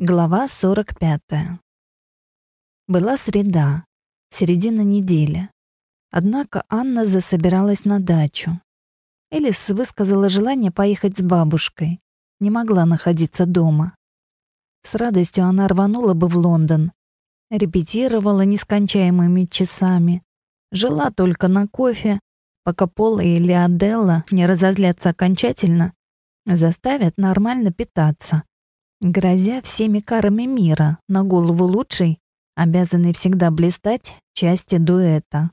Глава 45. Была среда, середина недели. Однако Анна засобиралась на дачу. Элис высказала желание поехать с бабушкой. Не могла находиться дома. С радостью она рванула бы в Лондон. Репетировала нескончаемыми часами. Жила только на кофе, пока Пола или Аделла не разозлятся окончательно, заставят нормально питаться грозя всеми карами мира на голову лучшей, обязанной всегда блистать, части дуэта.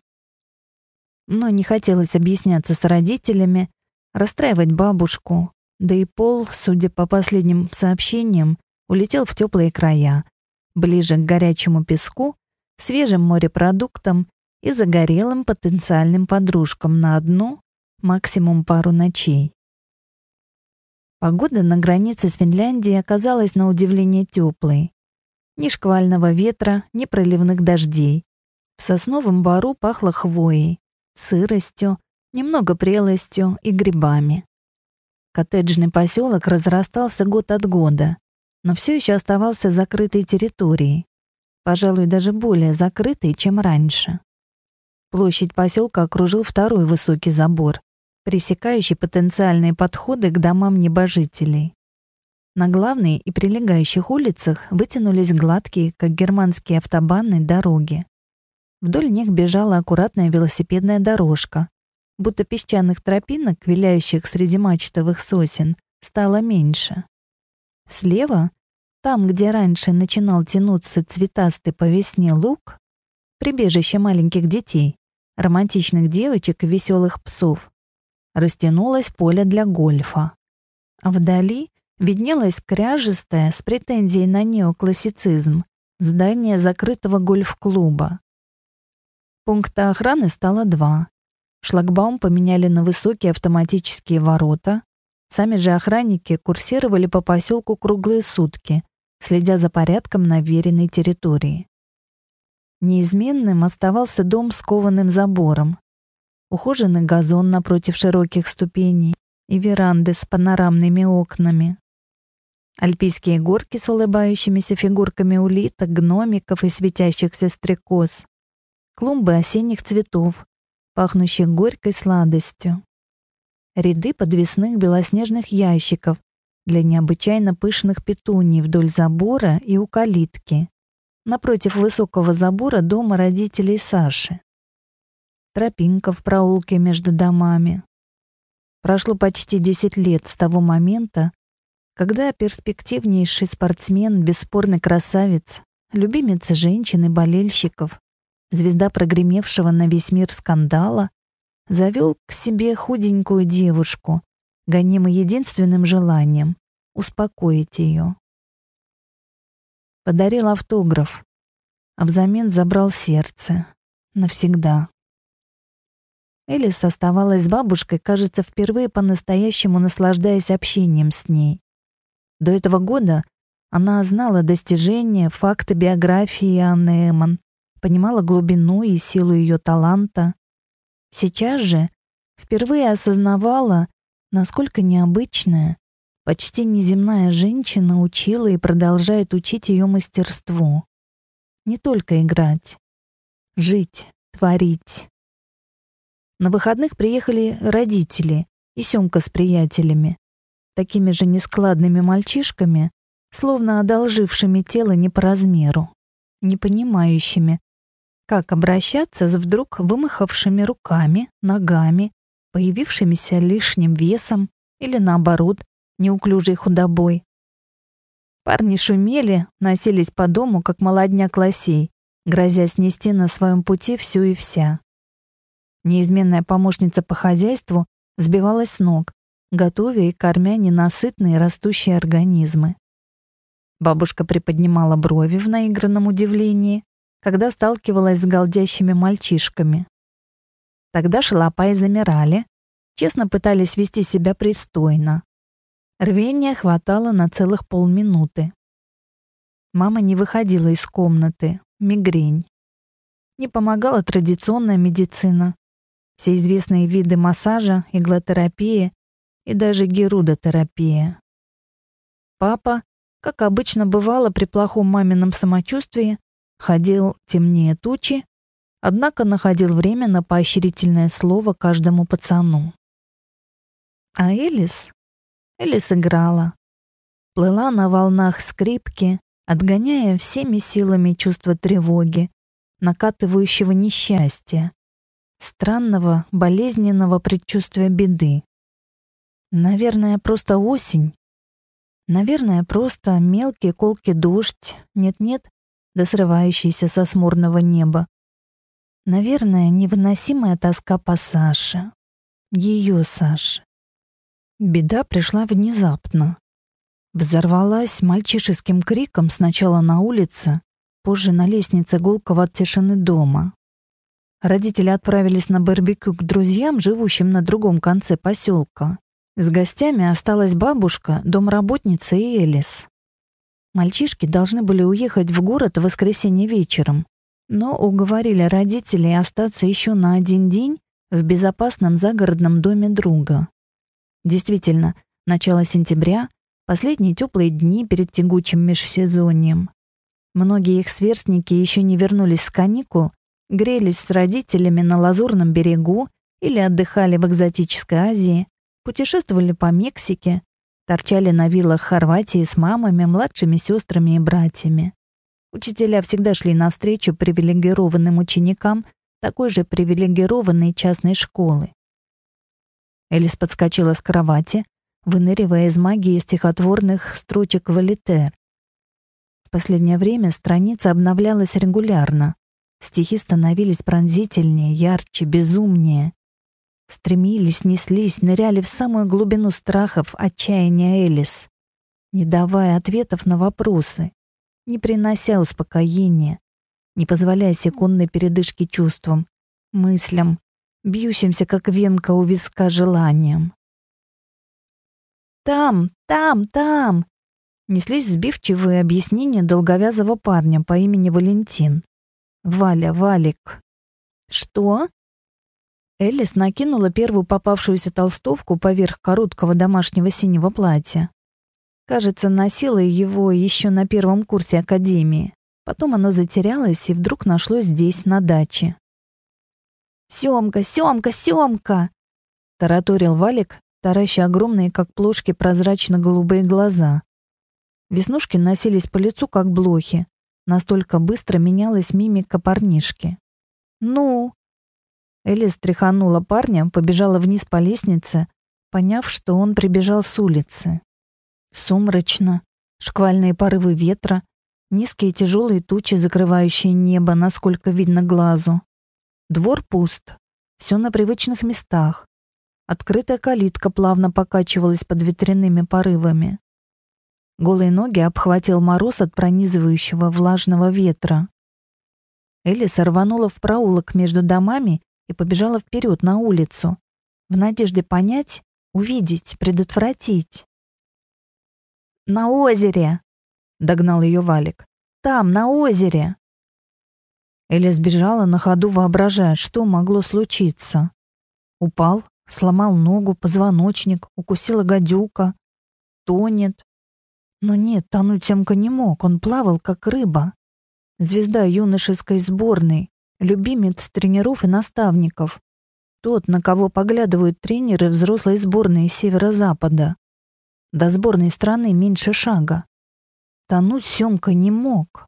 Но не хотелось объясняться с родителями, расстраивать бабушку, да и Пол, судя по последним сообщениям, улетел в теплые края, ближе к горячему песку, свежим морепродуктам и загорелым потенциальным подружкам на одну, максимум пару ночей. Погода на границе с Финляндией оказалась на удивление теплой. Ни шквального ветра, ни проливных дождей. В сосновом бару пахло хвоей, сыростью, немного прелостью и грибами. Коттеджный поселок разрастался год от года, но все еще оставался закрытой территорией, пожалуй, даже более закрытой, чем раньше. Площадь поселка окружил второй высокий забор, пресекающий потенциальные подходы к домам небожителей. На главной и прилегающих улицах вытянулись гладкие, как германские автобаны, дороги. Вдоль них бежала аккуратная велосипедная дорожка, будто песчаных тропинок, виляющих среди мачтовых сосен, стало меньше. Слева, там, где раньше начинал тянуться цветастый по весне луг, прибежище маленьких детей, романтичных девочек и веселых псов, растянулось поле для гольфа. Вдали виднелось кряжестое с претензией на неоклассицизм здание закрытого гольф-клуба. Пункта охраны стало два. Шлагбаум поменяли на высокие автоматические ворота. Сами же охранники курсировали по поселку круглые сутки, следя за порядком на веренной территории. Неизменным оставался дом с кованым забором, ухоженный газон напротив широких ступеней и веранды с панорамными окнами. Альпийские горки с улыбающимися фигурками улиток, гномиков и светящихся стрекоз. Клумбы осенних цветов, пахнущих горькой сладостью. Ряды подвесных белоснежных ящиков для необычайно пышных петуний вдоль забора и у калитки. Напротив высокого забора дома родителей Саши тропинка в проулке между домами. Прошло почти 10 лет с того момента, когда перспективнейший спортсмен, бесспорный красавец, любимец женщин и болельщиков, звезда прогремевшего на весь мир скандала, завел к себе худенькую девушку, гонимой единственным желанием — успокоить ее. Подарил автограф, а взамен забрал сердце. Навсегда. Элис оставалась с бабушкой, кажется, впервые по-настоящему наслаждаясь общением с ней. До этого года она знала достижения, факты биографии Анны Эмон, понимала глубину и силу ее таланта. Сейчас же впервые осознавала, насколько необычная, почти неземная женщина учила и продолжает учить ее мастерству. Не только играть, жить, творить. На выходных приехали родители и Сёмка с приятелями, такими же нескладными мальчишками, словно одолжившими тело не по размеру, не понимающими, как обращаться с вдруг вымахавшими руками, ногами, появившимися лишним весом или, наоборот, неуклюжей худобой. Парни шумели, носились по дому, как молодняк лосей, грозя снести на своем пути всю и вся. Неизменная помощница по хозяйству сбивалась с ног, готовя и кормя ненасытные растущие организмы. Бабушка приподнимала брови в наигранном удивлении, когда сталкивалась с голдящими мальчишками. Тогда шалопаи замирали, честно пытались вести себя пристойно. Рвения хватало на целых полминуты. Мама не выходила из комнаты, мигрень. Не помогала традиционная медицина, все известные виды массажа, иглотерапия и даже герудотерапия. Папа как обычно бывало при плохом мамином самочувствии, ходил темнее тучи, однако находил время на поощрительное слово каждому пацану. А Элис? Элис играла. Плыла на волнах скрипки, отгоняя всеми силами чувство тревоги, накатывающего несчастья, странного, болезненного предчувствия беды. Наверное, просто осень. Наверное, просто мелкий колкий дождь, нет-нет, да срывающийся со смурного неба. Наверное, невыносимая тоска по Саше. Ее Саше. Беда пришла внезапно. Взорвалась мальчишеским криком сначала на улице, позже на лестнице гулкого от тишины дома. Родители отправились на барбекю к друзьям, живущим на другом конце поселка. С гостями осталась бабушка, домработница и Элис. Мальчишки должны были уехать в город в воскресенье вечером, но уговорили родителей остаться еще на один день в безопасном загородном доме друга. Действительно, начало сентября, последние теплые дни перед тягучим межсезоньем. Многие их сверстники еще не вернулись с каникул, грелись с родителями на Лазурном берегу или отдыхали в экзотической Азии, путешествовали по Мексике, торчали на виллах Хорватии с мамами, младшими сестрами и братьями. Учителя всегда шли навстречу привилегированным ученикам такой же привилегированной частной школы. Элис подскочила с кровати, выныривая из магии стихотворных строчек Валитер. В последнее время страница обновлялась регулярно. Стихи становились пронзительнее, ярче, безумнее. Стремились, неслись, ныряли в самую глубину страхов, отчаяния Элис, не давая ответов на вопросы, не принося успокоения, не позволяя секундной передышки чувствам, мыслям, бьющимся, как венка у виска желанием. «Там, там, там!» Неслись сбивчивые объяснения долговязого парня по имени Валентин. «Валя, Валик». «Что?» Элис накинула первую попавшуюся толстовку поверх короткого домашнего синего платья. Кажется, носила его еще на первом курсе академии. Потом оно затерялось и вдруг нашлось здесь, на даче. «Семка, Семка, Семка!» — тараторил Валик, тараща огромные, как плошки, прозрачно-голубые глаза. Веснушки носились по лицу, как блохи. Настолько быстро менялась мимика парнишки. «Ну?» Элис тряханула парня, побежала вниз по лестнице, поняв, что он прибежал с улицы. Сумрачно, шквальные порывы ветра, низкие тяжелые тучи, закрывающие небо, насколько видно глазу. Двор пуст, все на привычных местах. Открытая калитка плавно покачивалась под ветряными порывами. Голые ноги обхватил мороз от пронизывающего влажного ветра. Элли сорванула в проулок между домами и побежала вперед на улицу, в надежде понять, увидеть, предотвратить. «На озере!» — догнал ее Валик. «Там, на озере!» Эля сбежала на ходу, воображая, что могло случиться. Упал, Сломал ногу, позвоночник, укусила гадюка. Тонет. Но нет, тонуть Семка не мог, он плавал, как рыба. Звезда юношеской сборной, любимец тренеров и наставников. Тот, на кого поглядывают тренеры взрослой сборной Северо-Запада. До сборной страны меньше шага. Тонуть Семка не мог.